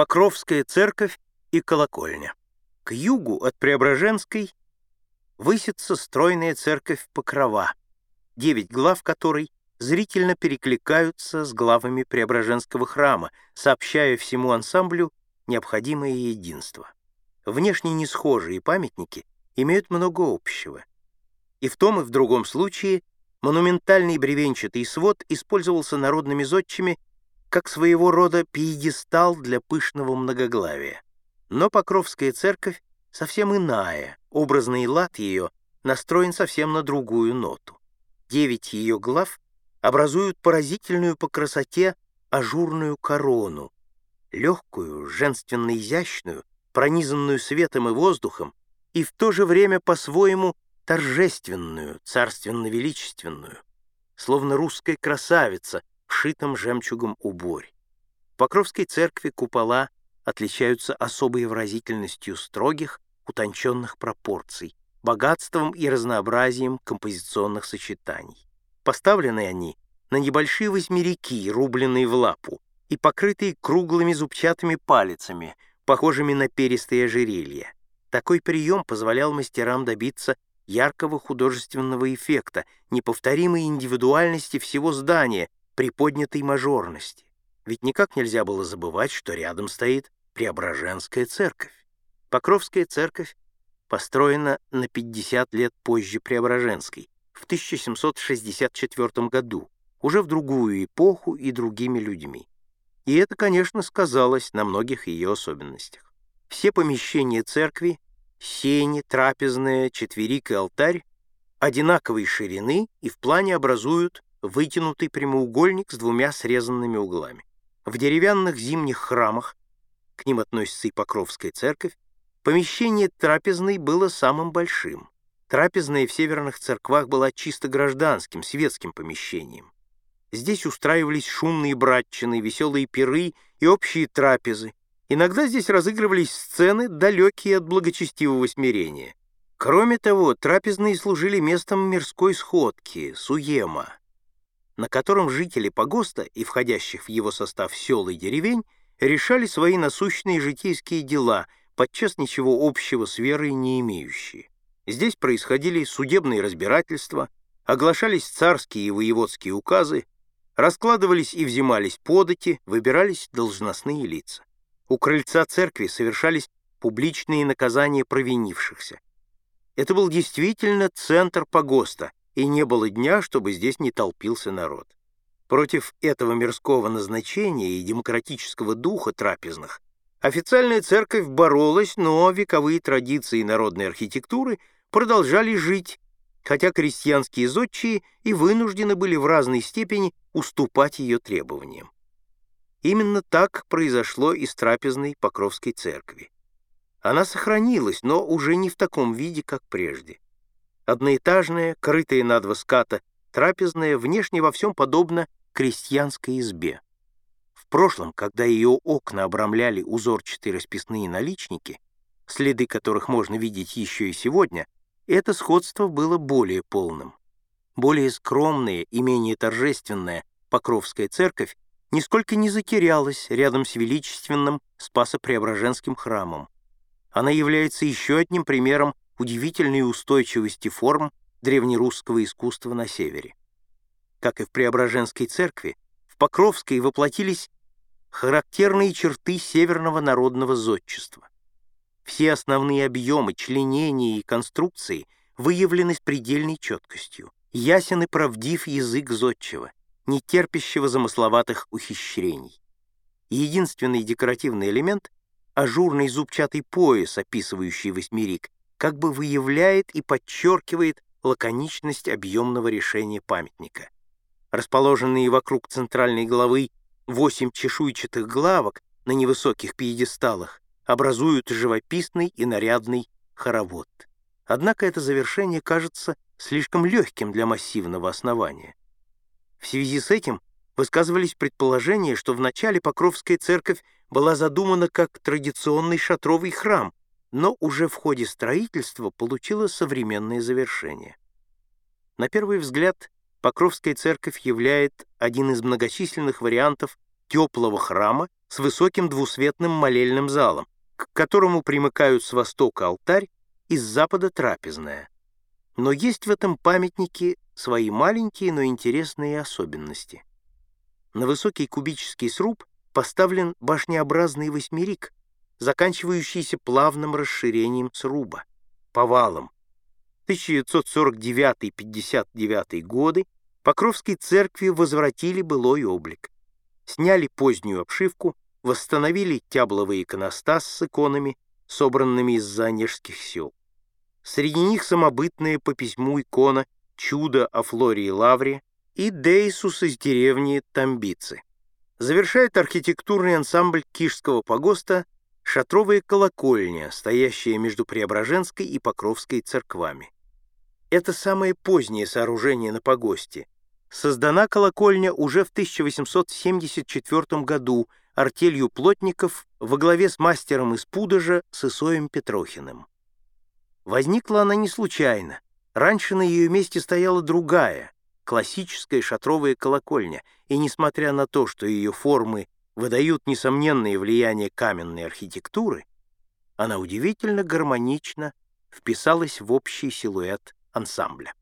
Покровская церковь и колокольня. К югу от Преображенской высится стройная церковь Покрова, девять глав которой зрительно перекликаются с главами Преображенского храма, сообщая всему ансамблю необходимое единство. Внешне несхожие памятники имеют много общего. И в том и в другом случае монументальный бревенчатый свод использовался народными зодчими как своего рода пьедестал для пышного многоглавия. Но Покровская церковь совсем иная, образный лад ее настроен совсем на другую ноту. Девять ее глав образуют поразительную по красоте ажурную корону, легкую, женственно-изящную, пронизанную светом и воздухом, и в то же время по-своему торжественную, царственно-величественную, словно русская красавица, шитом жемчугом уборь. В Покровской церкви купола отличаются особой выразительностью строгих, утонченных пропорций, богатством и разнообразием композиционных сочетаний. Поставлены они на небольшие восьмерики, рубленные в лапу, и покрытые круглыми зубчатыми палицами, похожими на перистые ожерелья. Такой прием позволял мастерам добиться яркого художественного эффекта, неповторимой индивидуальности всего здания при поднятой мажорности. Ведь никак нельзя было забывать, что рядом стоит Преображенская церковь. Покровская церковь построена на 50 лет позже Преображенской, в 1764 году, уже в другую эпоху и другими людьми. И это, конечно, сказалось на многих ее особенностях. Все помещения церкви, сени, трапезная, четверик и алтарь одинаковой ширины и в плане образуют вытянутый прямоугольник с двумя срезанными углами. В деревянных зимних храмах, к ним относится и Покровская церковь, помещение трапезной было самым большим. Трапезная в северных церквах была чисто гражданским, светским помещением. Здесь устраивались шумные братчины, веселые пиры и общие трапезы. Иногда здесь разыгрывались сцены, далекие от благочестивого смирения. Кроме того, трапезные служили местом мирской сходки, суема на котором жители погоста и входящих в его состав сел и деревень решали свои насущные житейские дела, подчас ничего общего с верой не имеющие. Здесь происходили судебные разбирательства, оглашались царские и воеводские указы, раскладывались и взимались подати, выбирались должностные лица. У крыльца церкви совершались публичные наказания провинившихся. Это был действительно центр погоста, и не было дня, чтобы здесь не толпился народ. Против этого мирского назначения и демократического духа трапезных официальная церковь боролась, но вековые традиции народной архитектуры продолжали жить, хотя крестьянские зодчие и вынуждены были в разной степени уступать ее требованиям. Именно так произошло и с трапезной Покровской церкви. Она сохранилась, но уже не в таком виде, как прежде. Одноэтажная, крытая на два ската, трапезная, внешне во всем подобна крестьянской избе. В прошлом, когда ее окна обрамляли узорчатые расписные наличники, следы которых можно видеть еще и сегодня, это сходство было более полным. Более скромная и менее торжественная Покровская церковь нисколько не затерялась рядом с величественным Спасо-Преображенским храмом. Она является еще одним примером удивительной устойчивости форм древнерусского искусства на севере. Как и в Преображенской церкви, в Покровской воплотились характерные черты северного народного зодчества. Все основные объемы, членения и конструкции выявлены с предельной четкостью. Ясен и правдив язык зодчего, не терпящего замысловатых ухищрений. Единственный декоративный элемент — ажурный зубчатый пояс, описывающий восьмерик, как бы выявляет и подчеркивает лаконичность объемного решения памятника. Расположенные вокруг центральной головы восемь чешуйчатых главок на невысоких пьедесталах образуют живописный и нарядный хоровод. Однако это завершение кажется слишком легким для массивного основания. В связи с этим высказывались предположения, что вначале Покровская церковь была задумана как традиционный шатровый храм, но уже в ходе строительства получила современное завершение. На первый взгляд, Покровская церковь является один из многочисленных вариантов теплого храма с высоким двусветным молельным залом, к которому примыкают с востока алтарь и с запада трапезная. Но есть в этом памятнике свои маленькие, но интересные особенности. На высокий кубический сруб поставлен башнеобразный восьмерик, заканчивающийся плавным расширением сруба, повалом. 1949-59 годы Покровской церкви возвратили былой облик. Сняли позднюю обшивку, восстановили тябловый иконостас с иконами, собранными из занежских сел. Среди них самобытная по письму икона «Чудо о Флоре и Лавре» и Дейсус из деревни Тамбицы. Завершает архитектурный ансамбль Кишского погоста шатровая колокольня, стоящая между Преображенской и Покровской церквами. Это самое позднее сооружение на погосте. Создана колокольня уже в 1874 году артелью плотников во главе с мастером из Пудожа Сысоем Петрохиным. Возникла она не случайно. Раньше на ее месте стояла другая, классическая шатровая колокольня, и несмотря на то, что ее формы выдают несомненное влияние каменной архитектуры, она удивительно гармонично вписалась в общий силуэт ансамбля.